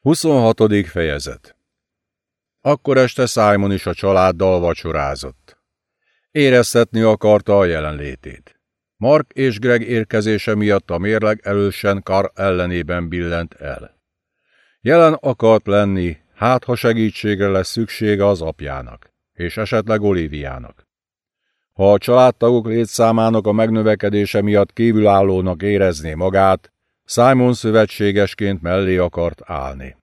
26. fejezet Akkor este Simon is a családdal vacsorázott. Éreztetni akarta a jelenlétét. Mark és Greg érkezése miatt a mérleg erősen Kar ellenében billent el. Jelen akart lenni, hát ha segítségre lesz szüksége az apjának, és esetleg Oliviának. Ha a családtagok létszámának a megnövekedése miatt kívülállónak érezné magát, Simon szövetségesként mellé akart állni.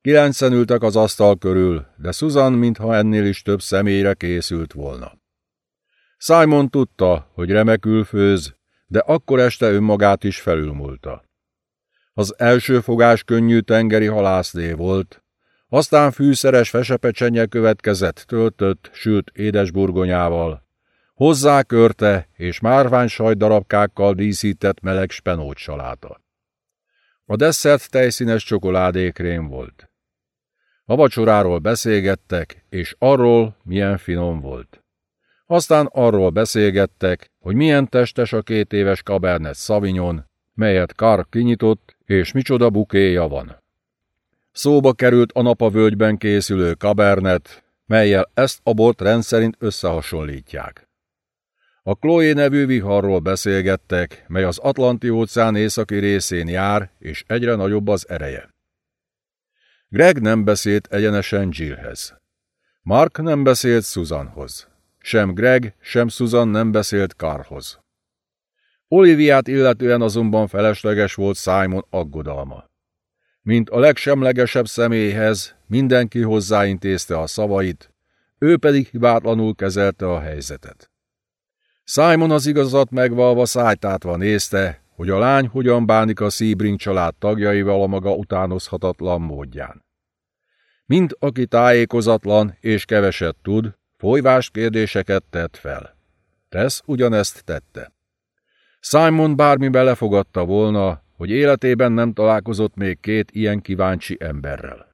Kilencen ültek az asztal körül, de Susan mintha ennél is több személyre készült volna. Simon tudta, hogy remekül főz, de akkor este önmagát is felülmúlta. Az első fogás könnyű tengeri halászlé volt, aztán fűszeres fesepecsenye következett töltött, sült édesburgonyával, hozzá körte és márvány sajtdarabkákkal díszített meleg spenót saláta. A desszert tejszínes csokoládékrém volt. A vacsoráról beszélgettek, és arról, milyen finom volt. Aztán arról beszélgettek, hogy milyen testes a két éves Cabernet Sauvignon, melyet Kar kinyitott, és micsoda bukéja van. Szóba került a napavölgyben készülő Cabernet, melyel ezt a bort rendszerint összehasonlítják. A Chloe nevű viharról beszélgettek, mely az Atlanti-óceán északi részén jár, és egyre nagyobb az ereje. Greg nem beszélt egyenesen Jillhez. Mark nem beszélt Susanhoz. Sem Greg, sem Susan nem beszélt Carlhoz. Oliviát illetően azonban felesleges volt Simon aggodalma. Mint a legsemlegesebb személyhez, mindenki hozzáintézte a szavait, ő pedig hibátlanul kezelte a helyzetet. Simon az igazat megvalva szájtátva nézte, hogy a lány hogyan bánik a Sebring család tagjaival a maga utánozhatatlan módján. Mind aki tájékozatlan és keveset tud, folyvás kérdéseket tett fel. Tesz ugyanezt tette. Simon bármi belefogadta volna, hogy életében nem találkozott még két ilyen kíváncsi emberrel.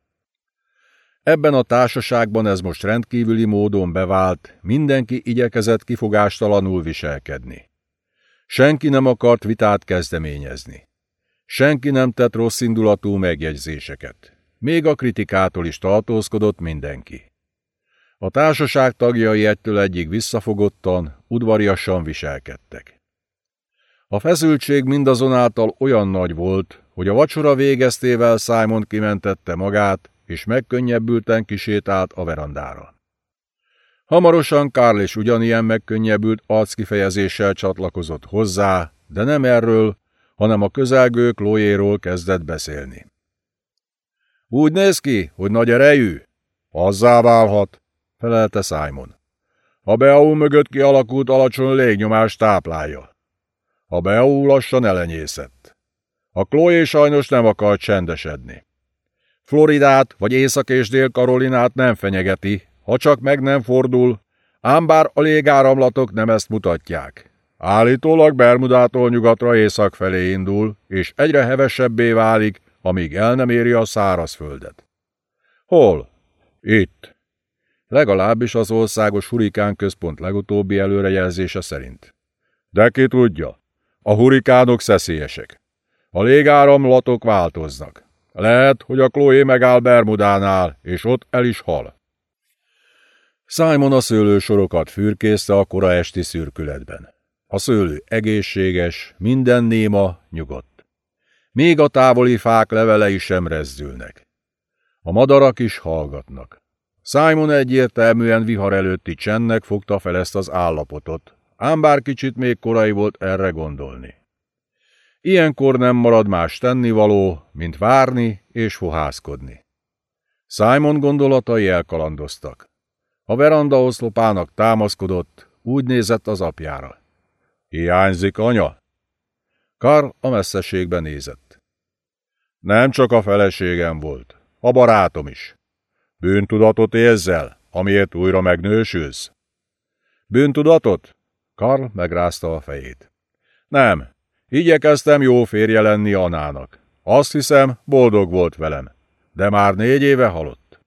Ebben a társaságban ez most rendkívüli módon bevált, mindenki igyekezett kifogástalanul viselkedni. Senki nem akart vitát kezdeményezni. Senki nem tett rossz indulatú megjegyzéseket. Még a kritikától is tartózkodott mindenki. A társaság tagjai ettől egyik visszafogottan, udvariasan viselkedtek. A feszültség mindazonáltal olyan nagy volt, hogy a vacsora végeztével Simon kimentette magát, és megkönnyebbülten kisétált a verandára. Hamarosan Karl is ugyanilyen megkönnyebbült arckifejezéssel csatlakozott hozzá, de nem erről, hanem a közelgő Chloéról kezdett beszélni. Úgy néz ki, hogy nagy erejű? Azzá válhat, felelte Simon. A Beau mögött kialakult alacsony légnyomás táplálja. A Beau lassan elenyészett. A Chloé sajnos nem akar csendesedni. Floridát vagy Észak- és Dél-Karolinát nem fenyegeti, ha csak meg nem fordul, ám bár a légáramlatok nem ezt mutatják. Állítólag Bermudától nyugatra észak felé indul, és egyre hevesebbé válik, amíg el nem éri a szárazföldet. Hol? Itt. Legalábbis az országos hurikán központ legutóbbi előrejelzése szerint. De ki tudja, a hurikánok szeszélyesek. A légáramlatok változnak. Lehet, hogy a Chloe megáll Bermudánál, és ott el is hal. Simon a szőlősorokat fürkészte a kora esti szürkületben. A szőlő egészséges, minden néma, nyugodt. Még a távoli fák levelei sem rezdülnek. A madarak is hallgatnak. Simon egyértelműen vihar előtti csendnek fogta fel ezt az állapotot, ám bár kicsit még korai volt erre gondolni. Ilyenkor nem marad más tennivaló, mint várni és fohászkodni. Simon gondolatai elkalandoztak. A veranda oszlopának támaszkodott, úgy nézett az apjára. Hiányzik, anya? Karl a messzeségbe nézett. Nem csak a feleségem volt, a barátom is. Bűntudatot érzel, amiért újra megnősülsz? Bűntudatot? Karl megrázta a fejét. Nem, Igyekeztem jó férje lenni Anának. Azt hiszem, boldog volt velem, de már négy éve halott.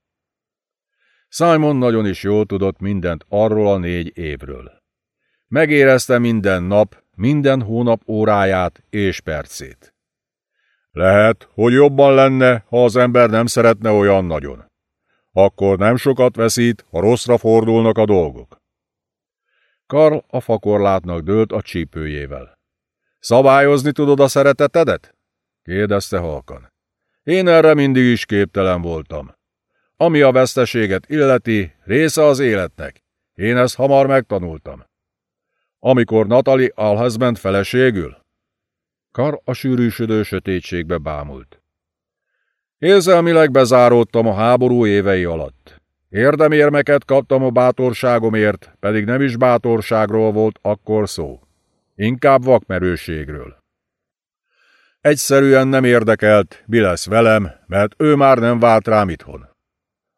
Simon nagyon is jól tudott mindent arról a négy évről. Megérezte minden nap, minden hónap óráját és percét. Lehet, hogy jobban lenne, ha az ember nem szeretne olyan nagyon. Akkor nem sokat veszít, ha rosszra fordulnak a dolgok. Karl a fakorlátnak dőlt a csípőjével. Szabályozni tudod a szeretetedet? kérdezte halkan. Én erre mindig is képtelen voltam. Ami a veszteséget illeti, része az életnek. Én ezt hamar megtanultam. Amikor Natali alhez ment feleségül? Kar a sűrűsödő sötétségbe bámult. Érzelmileg bezáródtam a háború évei alatt. Érdemérmeket kaptam a bátorságomért, pedig nem is bátorságról volt akkor szó. Inkább vakmerőségről. Egyszerűen nem érdekelt, mi lesz velem, mert ő már nem vált rám itthon.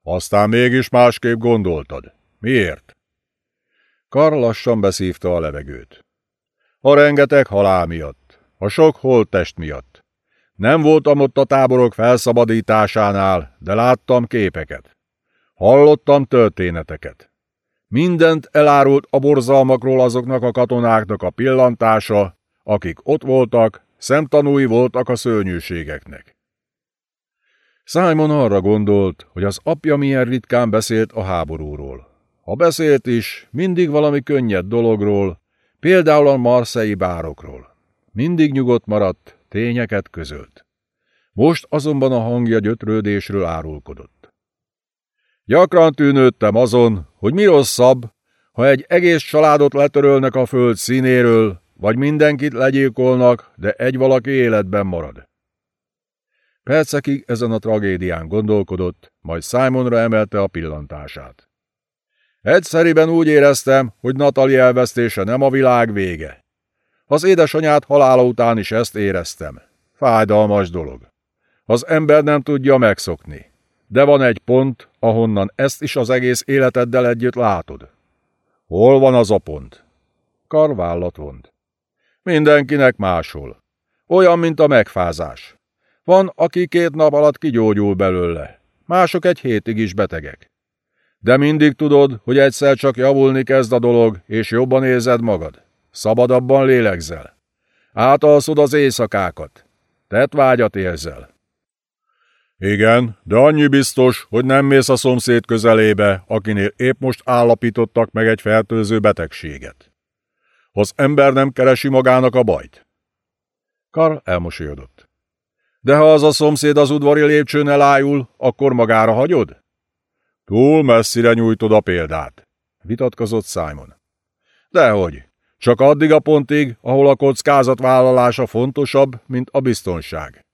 Aztán mégis másképp gondoltad. Miért? Karl lassan beszívta a levegőt. A rengeteg halál miatt, a sok holttest miatt. Nem voltam ott a táborok felszabadításánál, de láttam képeket. Hallottam történeteket. Mindent elárult a borzalmakról azoknak a katonáknak a pillantása, akik ott voltak, szemtanúi voltak a szörnyűségeknek. Simon arra gondolt, hogy az apja milyen ritkán beszélt a háborúról. Ha beszélt is, mindig valami könnyed dologról, például a marszei bárokról. Mindig nyugodt maradt, tényeket közölt. Most azonban a hangja gyötrődésről árulkodott. Gyakran tűnődtem azon, hogy mi rosszabb, ha egy egész családot letörölnek a föld színéről, vagy mindenkit legyilkolnak, de egy valaki életben marad. Percekig ezen a tragédián gondolkodott, majd Simonra emelte a pillantását. Egyszeriben úgy éreztem, hogy Natali elvesztése nem a világ vége. Az édesanyát halála után is ezt éreztem. Fájdalmas dolog. Az ember nem tudja megszokni. De van egy pont, ahonnan ezt is az egész életeddel együtt látod. Hol van az a pont? Karvállat vont. Mindenkinek máshol. Olyan, mint a megfázás. Van, aki két nap alatt kigyógyul belőle, mások egy hétig is betegek. De mindig tudod, hogy egyszer csak javulni kezd a dolog, és jobban érzed magad. Szabadabban lélegzel. Átalszod az éjszakákat. Tett vágyat érzel. Igen, de annyi biztos, hogy nem mész a szomszéd közelébe, akinél épp most állapítottak meg egy fertőző betegséget. Az ember nem keresi magának a bajt. Karl elmosolyodott. De ha az a szomszéd az udvari lépcsőn elájul, akkor magára hagyod? Túl messzire nyújtod a példát, vitatkozott Simon. Dehogy, csak addig a pontig, ahol a kockázat vállalása fontosabb, mint a biztonság.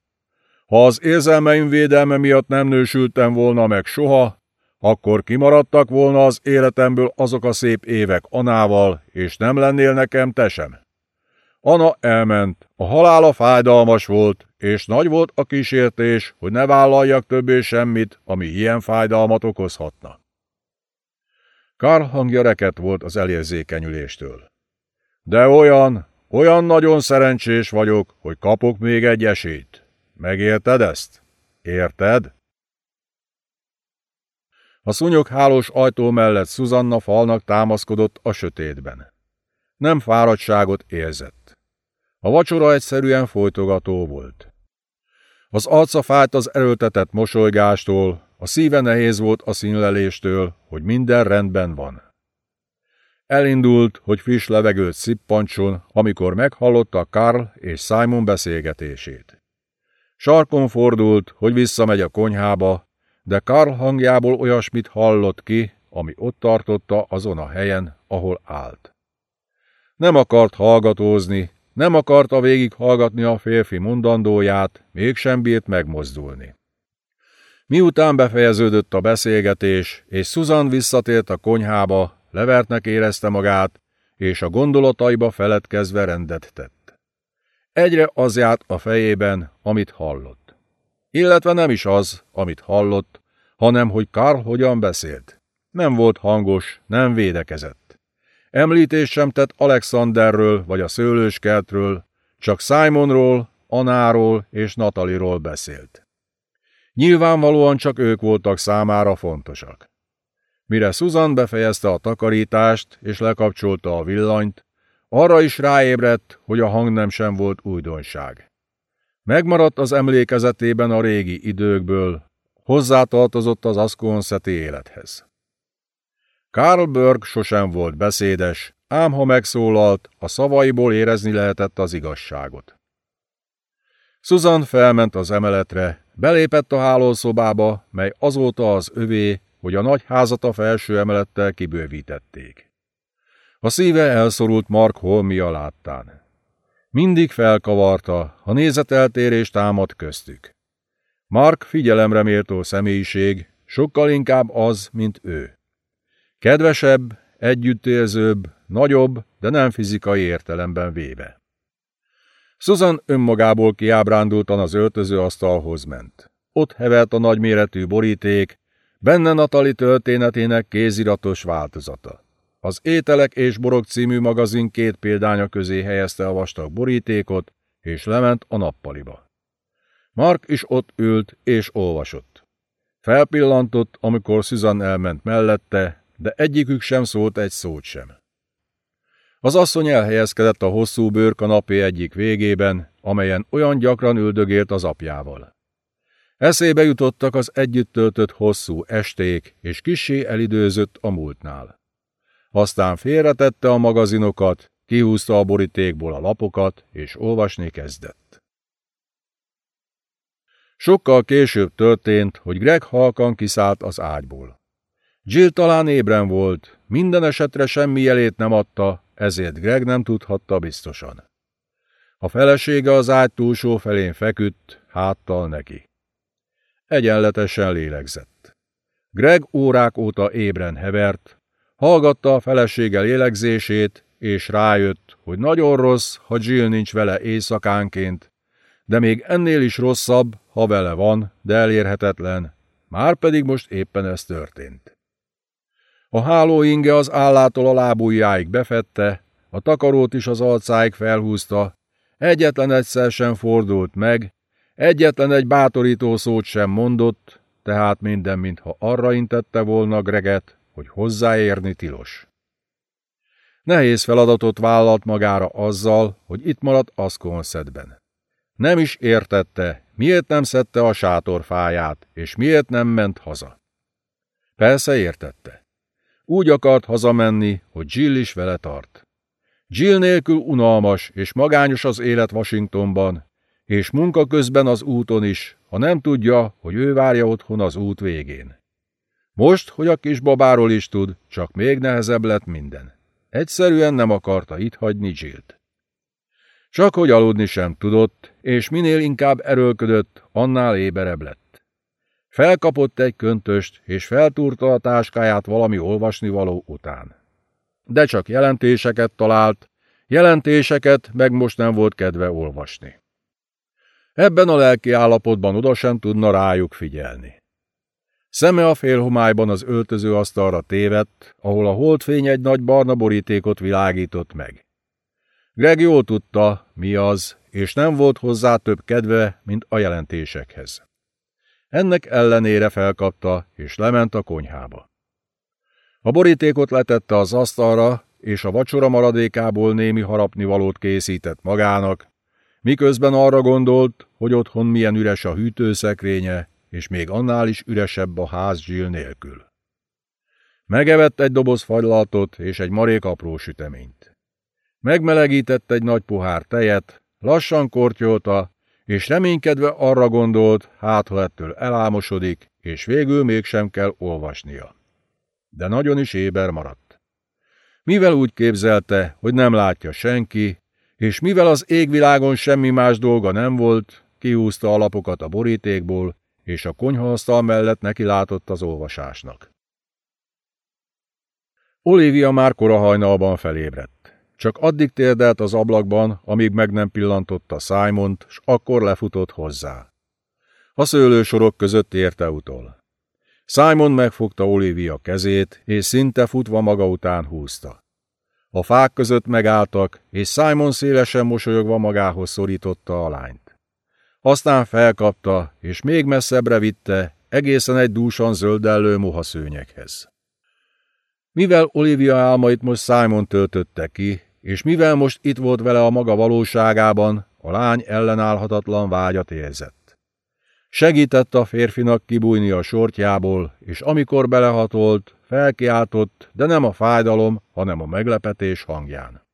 Ha az érzelmeim védelme miatt nem nősültem volna meg soha, akkor kimaradtak volna az életemből azok a szép évek Anával, és nem lennél nekem te sem. Ana elment, a halála fájdalmas volt, és nagy volt a kísértés, hogy ne vállaljak többé semmit, ami ilyen fájdalmat okozhatna. Karl hangja reket volt az elérzékenyüléstől. De olyan, olyan nagyon szerencsés vagyok, hogy kapok még egy esélyt. Megérted ezt? Érted? A szúnyog hálós ajtó mellett Szuzanna falnak támaszkodott a sötétben. Nem fáradtságot érzett. A vacsora egyszerűen folytogató volt. Az arca fájt az erőltetett mosolygástól, a szíve nehéz volt a színleléstől, hogy minden rendben van. Elindult, hogy friss levegőt szippancson, amikor meghallotta Karl és Simon beszélgetését. Sarkon fordult, hogy visszamegy a konyhába, de Karl hangjából olyasmit hallott ki, ami ott tartotta azon a helyen, ahol állt. Nem akart hallgatózni, nem akarta végighallgatni a férfi mondandóját, mégsem bírt megmozdulni. Miután befejeződött a beszélgetés, és Susan visszatért a konyhába, levertnek érezte magát, és a gondolataiba feledkezve rendet tett. Egyre az járt a fejében, amit hallott. Illetve nem is az, amit hallott, hanem hogy Karl hogyan beszélt. Nem volt hangos, nem védekezett. Említés sem tett Alexanderről vagy a szőlőskertről, csak Simonról, Anáról és Nataliról beszélt. Nyilvánvalóan csak ők voltak számára fontosak. Mire Susan befejezte a takarítást és lekapcsolta a villanyt, arra is ráébredt, hogy a hang nem sem volt újdonság. Megmaradt az emlékezetében a régi időkből, hozzátartozott az aszkonszeti élethez. Karl Berg sosem volt beszédes, ám ha megszólalt, a szavaiból érezni lehetett az igazságot. Susan felment az emeletre, belépett a hálószobába, mely azóta az övé, hogy a nagy házat a felső emelettel kibővítették. A szíve elszorult Mark holmia láttán. Mindig felkavarta, a nézeteltérés támad köztük. Mark figyelemre méltó személyiség, sokkal inkább az, mint ő. Kedvesebb, együttérzőbb, nagyobb, de nem fizikai értelemben véve. Susan önmagából kiábrándultan az asztalhoz ment. Ott hevelt a nagyméretű boríték, benne Natali történetének kéziratos változata. Az Ételek és Borok című magazin két példánya közé helyezte a vastag borítékot, és lement a nappaliba. Mark is ott ült és olvasott. Felpillantott, amikor Susan elment mellette, de egyikük sem szólt egy szót sem. Az asszony elhelyezkedett a hosszú bőrkanapé egyik végében, amelyen olyan gyakran üldögélt az apjával. Eszébe jutottak az együtt töltött hosszú esték, és kisé elidőzött a múltnál. Aztán félretette a magazinokat, kihúzta a borítékból a lapokat, és olvasni kezdett. Sokkal később történt, hogy Greg halkan kiszállt az ágyból. Jill talán ébren volt, minden esetre semmi jelét nem adta, ezért Greg nem tudhatta biztosan. A felesége az ágy túlsó felén feküdt, háttal neki. Egyenletesen lélegzett. Greg órák óta ébren hevert, hallgatta a felesége lélegzését, és rájött, hogy nagyon rossz, ha Jill nincs vele éjszakánként, de még ennél is rosszabb, ha vele van, de elérhetetlen, már pedig most éppen ez történt. A hálóinge az állától a lábujjáig befette, a takarót is az alcáig felhúzta, egyetlen egyszer sem fordult meg, egyetlen egy bátorító szót sem mondott, tehát minden, mintha arra intette volna Greget, hogy hozzáérni tilos. Nehéz feladatot vállalt magára azzal, hogy itt maradt Asconszedben. Nem is értette, miért nem szedte a sátorfáját, és miért nem ment haza. Persze értette. Úgy akart hazamenni, hogy Jill is vele tart. Jill nélkül unalmas és magányos az élet Washingtonban, és munka közben az úton is, ha nem tudja, hogy ő várja otthon az út végén. Most, hogy a kisbabáról is tud, csak még nehezebb lett minden. Egyszerűen nem akarta itt hagyni Jillt. Csak hogy aludni sem tudott, és minél inkább erőlködött, annál éberebb lett. Felkapott egy köntöst, és feltúrta a táskáját valami olvasnivaló után. De csak jelentéseket talált, jelentéseket meg most nem volt kedve olvasni. Ebben a lelki állapotban oda sem tudna rájuk figyelni. Szeme a félhomályban az öltöző asztalra tévedt, ahol a holdfény egy nagy barna borítékot világított meg. Greg jól tudta, mi az, és nem volt hozzá több kedve, mint a jelentésekhez. Ennek ellenére felkapta, és lement a konyhába. A borítékot letette az asztalra, és a vacsora maradékából némi harapnivalót készített magának, miközben arra gondolt, hogy otthon milyen üres a hűtőszekrénye, és még annál is üresebb a ház zsill nélkül. Megevett egy doboz fagylaltot és egy marék apró süteményt. Megmelegített egy nagy pohár tejet, lassan kortyolta, és reménykedve arra gondolt, hát ha ettől elámosodik, és végül mégsem kell olvasnia. De nagyon is éber maradt. Mivel úgy képzelte, hogy nem látja senki, és mivel az égvilágon semmi más dolga nem volt, kihúzta a lapokat a borítékból, és a konyhaasztal mellett neki látott az olvasásnak. Olivia már kora hajnalban felébredt. Csak addig térdelt az ablakban, amíg meg nem pillantotta Simont, s akkor lefutott hozzá. A szőlősorok között érte utol. Simon megfogta Olivia kezét, és szinte futva maga után húzta. A fák között megálltak, és Simon szélesen mosolyogva magához szorította a lányt. Aztán felkapta, és még messzebbre vitte, egészen egy dúsan zöldellő mohaszőnyekhez. Mivel Olivia álmait most Simon töltötte ki, és mivel most itt volt vele a maga valóságában, a lány ellenállhatatlan vágyat érzett. Segített a férfinak kibújni a sortjából, és amikor belehatolt, felkiáltott, de nem a fájdalom, hanem a meglepetés hangján.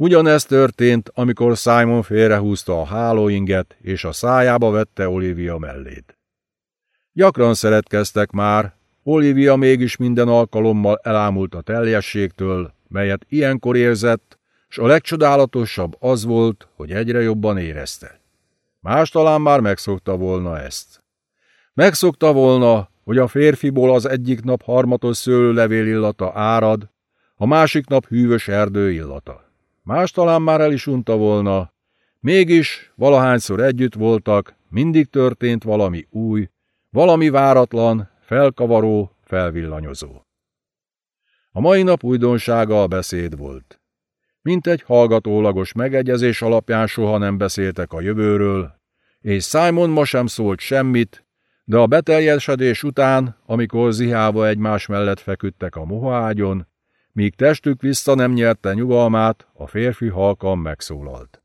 Ugyanezt történt, amikor Simon félrehúzta a hálóinget, és a szájába vette Olivia mellét. Gyakran szeretkeztek már, Olivia mégis minden alkalommal elámult a teljességtől, melyet ilyenkor érzett, s a legcsodálatosabb az volt, hogy egyre jobban érezte. Más talán már megszokta volna ezt. Megszokta volna, hogy a férfiból az egyik nap harmatos szőlőlevél illata árad, a másik nap hűvös erdő illata. Más talán már el is unta volna, mégis valahányszor együtt voltak, mindig történt valami új, valami váratlan, felkavaró, felvillanyozó. A mai nap újdonsága a beszéd volt. Mint egy hallgatólagos megegyezés alapján soha nem beszéltek a jövőről, és Simon ma sem szólt semmit, de a beteljesedés után, amikor zihálva egymás mellett feküdtek a mohaágyon, míg testük vissza nem nyerte nyugalmát, a férfi halkan megszólalt.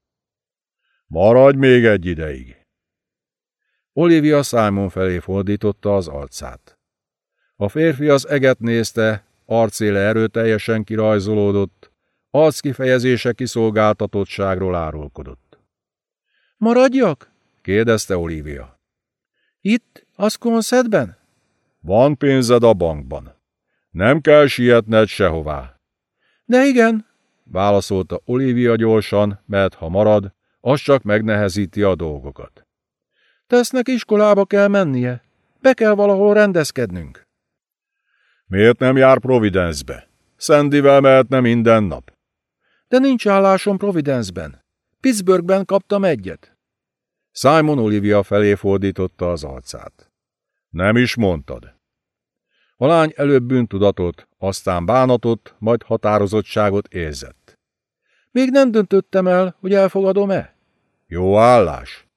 Maradj még egy ideig! Olivia Simon felé fordította az arcát. A férfi az eget nézte, arcéle erőteljesen kirajzolódott, arckifejezése kiszolgáltatottságról árulkodott. Maradjak? kérdezte Olivia. Itt, Asconsetben? Van pénzed a bankban. Nem kell sietned sehová. De igen, válaszolta Olivia gyorsan, mert ha marad, az csak megnehezíti a dolgokat. Tesznek iskolába kell mennie. Be kell valahol rendezkednünk. Miért nem jár Providence-be? Szendivel mehetne minden nap. De nincs állásom Providence-ben. Pittsburghben kaptam egyet. Simon Olivia felé fordította az arcát. Nem is mondtad. A lány előbb bűntudatot, aztán bánatot, majd határozottságot érzett. Még nem döntöttem el, hogy elfogadom-e? Jó állás.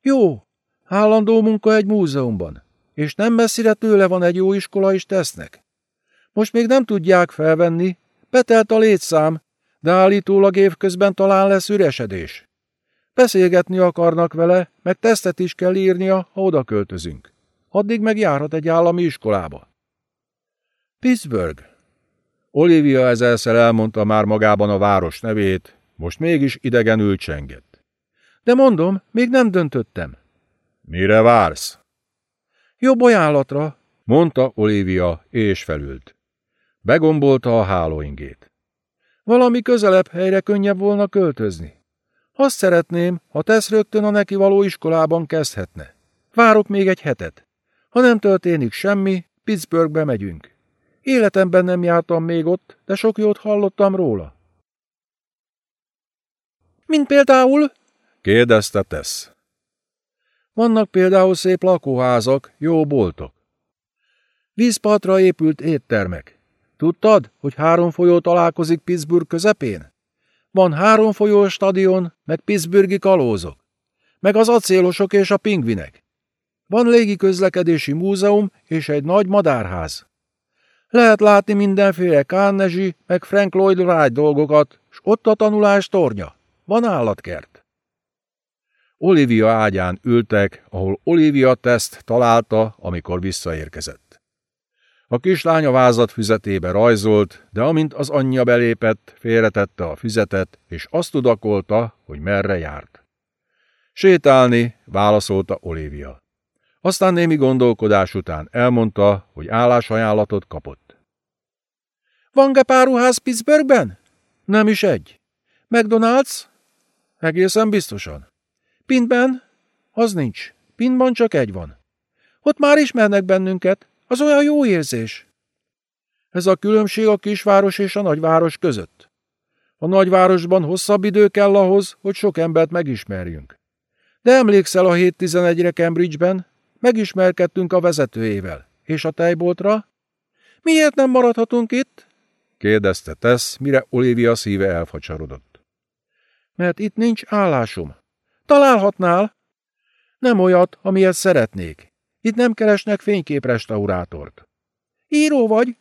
Jó, állandó munka egy múzeumban, és nem messzire tőle van egy jó iskola is tesznek. Most még nem tudják felvenni, betelt a létszám, de állítólag évközben talán lesz üresedés. Beszélgetni akarnak vele, meg tesztet is kell írnia, ha oda költözünk. Addig meg járhat egy állami iskolába. Pittsburgh. Olivia ezelszer elmondta már magában a város nevét, most mégis idegenül csengett. De mondom, még nem döntöttem. Mire vársz? Jobb ajánlatra, mondta Olivia, és felült. Begombolta a hálóingét. Valami közelebb helyre könnyebb volna költözni. Azt szeretném, ha tesz rögtön a neki való iskolában kezdhetne. Várok még egy hetet. Ha nem történik semmi, Pittsburghbe megyünk. Életemben nem jártam még ott, de sok jót hallottam róla. Mint például? kérdezte Tess. Vannak például szép lakóházak, jó boltok. Vízpartra épült éttermek. Tudtad, hogy három folyó találkozik Pittsburgh közepén? Van három folyó stadion, meg Pittsburghi kalózok, meg az acélosok és a pingvinek. Van légiközlekedési múzeum és egy nagy madárház. Lehet látni mindenféle Carnegie, meg Frank Lloyd Wright dolgokat, s ott a tanulás tornya. Van állatkert. Olivia ágyán ültek, ahol Olivia teszt találta, amikor visszaérkezett. A kislány a vázat füzetébe rajzolt, de amint az anyja belépett, félretette a füzetet, és azt tudakolta, hogy merre járt. Sétálni, válaszolta Olivia. Aztán némi gondolkodás után elmondta, hogy állásajánlatot kapott. Van gepáruház Pittsburghben? Nem is egy. McDonald's? Egészen biztosan. Pintben? Az nincs. Pintban csak egy van. Ott már ismernek bennünket. Az olyan jó érzés. Ez a különbség a kisváros és a nagyváros között. A nagyvárosban hosszabb idő kell ahhoz, hogy sok embert megismerjünk. De emlékszel a 7-11-re Cambridge-ben? Megismerkedtünk a vezetőjével. És a tejboltra? Miért nem maradhatunk itt? kérdezte Tess, mire Olivia szíve elfacsarodott. Mert itt nincs állásom. Találhatnál? Nem olyat, amilyet szeretnék. Itt nem keresnek fényképrestaurátort. Író vagy?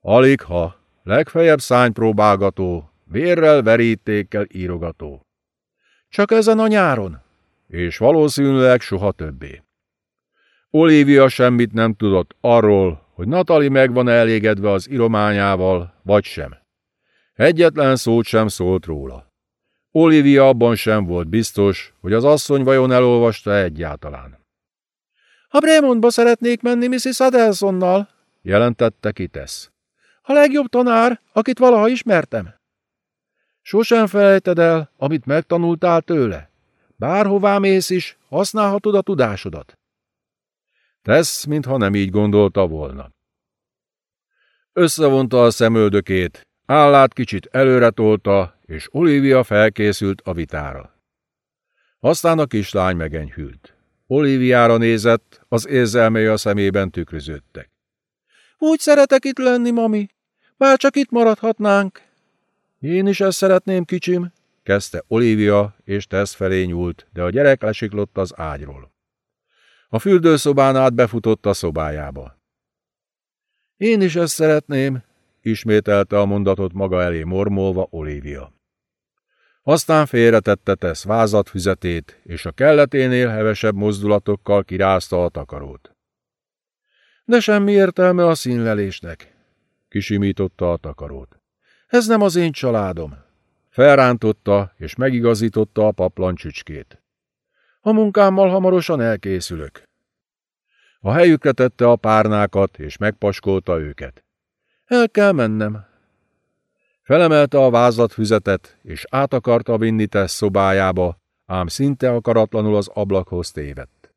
Alig ha. Legfeljebb szánypróbálgató, vérrel, verítékkel írogató. Csak ezen a nyáron. És valószínűleg soha többé. Olivia semmit nem tudott arról, hogy Natali meg van elégedve az irományával, vagy sem. Egyetlen szót sem szólt róla. Olivia abban sem volt biztos, hogy az asszony vajon elolvasta egyáltalán. A Bremondba szeretnék menni Mrs. Adelsonnal, jelentette Kitesz. A legjobb tanár, akit valaha ismertem. Sosem felejted el, amit megtanultál tőle. Bárhová mész is, használhatod a tudásodat. Tesz, mintha nem így gondolta volna. Összevonta a szemöldökét, állát kicsit előre tolta, és Olivia felkészült a vitára. Aztán a kislány megenyhült. Oliviára nézett, az érzelmei a szemében tükröződtek. Úgy szeretek itt lenni, mami. Bár csak itt maradhatnánk. Én is ezt szeretném, kicsim, kezdte Olivia, és Tess felé nyúlt, de a gyerek lesiklott az ágyról. A fürdőszobán át befutott a szobájába. Én is ezt szeretném, ismételte a mondatot maga elé mormolva Olivia. Aztán félretette Tess vázatfüzetét, és a kelleténél hevesebb mozdulatokkal kirázta a takarót. De semmi értelme a színlelésnek, kisimította a takarót. Ez nem az én családom. Felrántotta, és megigazította a paplan csücskét. A munkámmal hamarosan elkészülök. A helyükre tette a párnákat, és megpaskolta őket. El kell mennem. Felemelte a vázlatfüzetet, és át akarta vinni Tess szobájába, ám szinte akaratlanul az ablakhoz tévedt.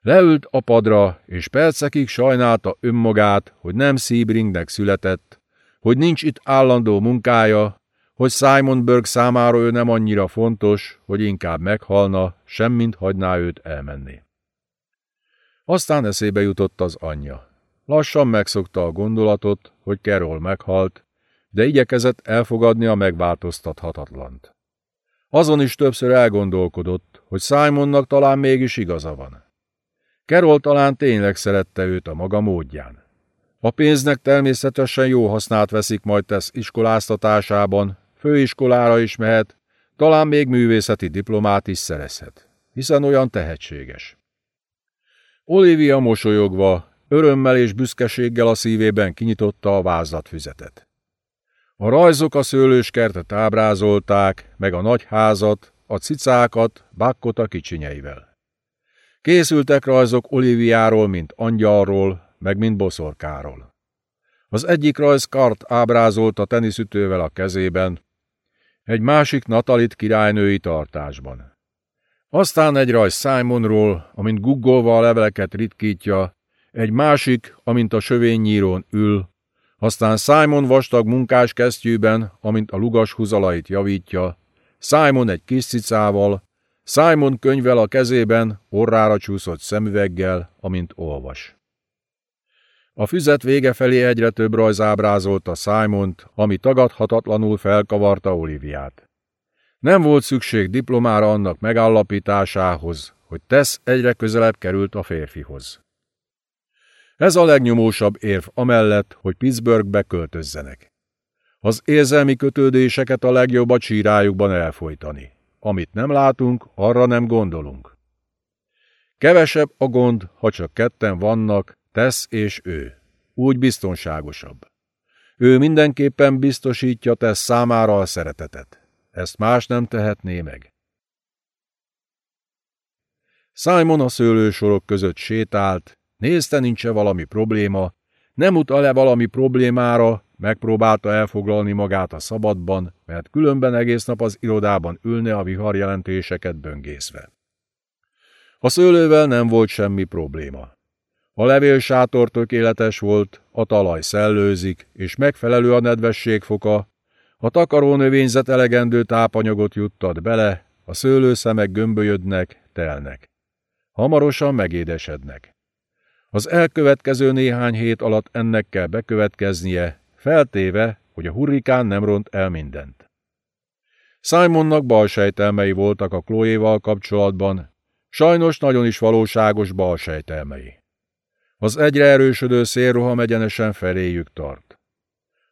Leült a padra, és percekig sajnálta önmagát, hogy nem Sebringnek született, hogy nincs itt állandó munkája, hogy Simon Burke számára ő nem annyira fontos, hogy inkább meghalna, semmint hagyná őt elmenni. Aztán eszébe jutott az anyja. Lassan megszokta a gondolatot, hogy Carol meghalt, de igyekezett elfogadni a megváltoztathatatlant. Azon is többször elgondolkodott, hogy Simonnak talán mégis igaza van. Carol talán tényleg szerette őt a maga módján. A pénznek természetesen jó hasznát veszik majd tesz iskoláztatásában, főiskolára is mehet, talán még művészeti diplomát is szerezhet, hiszen olyan tehetséges. Olivia mosolyogva, örömmel és büszkeséggel a szívében kinyitotta a vázlatfüzetet. A rajzok a szőlőskertet ábrázolták, meg a nagy házat, a cicákat, bakkot a kicsinyeivel. Készültek rajzok Oliviáról, mint angyalról, meg mint boszorkáról. Az egyik rajz kart ábrázolt a teniszütővel a kezében, egy másik Natalit királynői tartásban. Aztán egy rajz Simonról, amint guggolva a leveleket ritkítja, egy másik, amint a sövénynyírón ül, aztán Simon vastag munkás kesztyűben, amint a lugas húzalait javítja, Simon egy kis cicával, Simon könyvel a kezében, orrára csúszott szemüveggel, amint olvas. A füzet vége felé egyre több rajz ábrázolta Simont, ami tagadhatatlanul felkavarta Oliviát. Nem volt szükség diplomára annak megállapításához, hogy Tess egyre közelebb került a férfihoz. Ez a legnyomósabb érv amellett, hogy Pittsburghbe költözzenek. Az érzelmi kötődéseket a legjobb a csírájukban elfolytani. Amit nem látunk, arra nem gondolunk. Kevesebb a gond, ha csak ketten vannak, tesz és ő. Úgy biztonságosabb. Ő mindenképpen biztosítja tesz számára a szeretetet. Ezt más nem tehetné meg. Simon a szőlősorok között sétált, nézte nincs-e valami probléma, nem utal-e valami problémára, megpróbálta elfoglalni magát a szabadban, mert különben egész nap az irodában ülne a viharjelentéseket böngészve. A szőlővel nem volt semmi probléma. A levélsátor tökéletes volt, a talaj szellőzik, és megfelelő a nedvességfoka, a takaró növényzet elegendő tápanyagot juttat bele, a szőlőszemek gömbölyödnek, telnek. Hamarosan megédesednek. Az elkövetkező néhány hét alatt ennek kell bekövetkeznie, feltéve, hogy a hurrikán nem ront el mindent. Simonnak balsejtelmei voltak a Chloe-val kapcsolatban, sajnos nagyon is valóságos balsejtelmei. Az egyre erősödő szélroham egyenesen feléjük tart.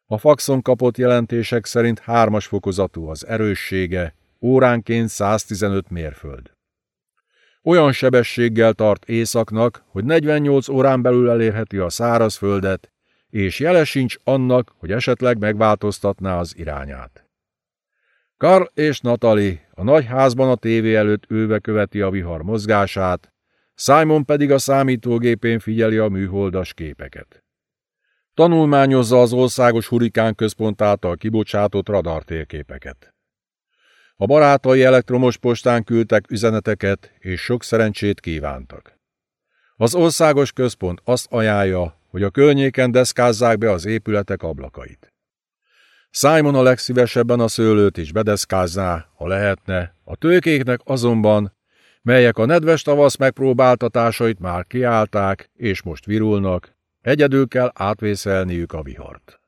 A faxon kapott jelentések szerint hármas fokozatú az erőssége, óránként 115 mérföld. Olyan sebességgel tart északnak, hogy 48 órán belül elérheti a szárazföldet, és jele sincs annak, hogy esetleg megváltoztatná az irányát. Karl és Natali a nagy házban a tévé előtt ülve követi a vihar mozgását, Simon pedig a számítógépén figyeli a műholdas képeket. Tanulmányozza az országos hurikán központ által kibocsátott radartérképeket. A barátai elektromos postán küldtek üzeneteket, és sok szerencsét kívántak. Az országos központ azt ajánlja, hogy a környéken deszkázzák be az épületek ablakait. Simon a legszívesebben a szőlőt is bedeszkázná, ha lehetne, a tőkéknek azonban, melyek a nedves tavasz megpróbáltatásait már kiállták, és most virulnak, egyedül kell átvészelniük a vihart.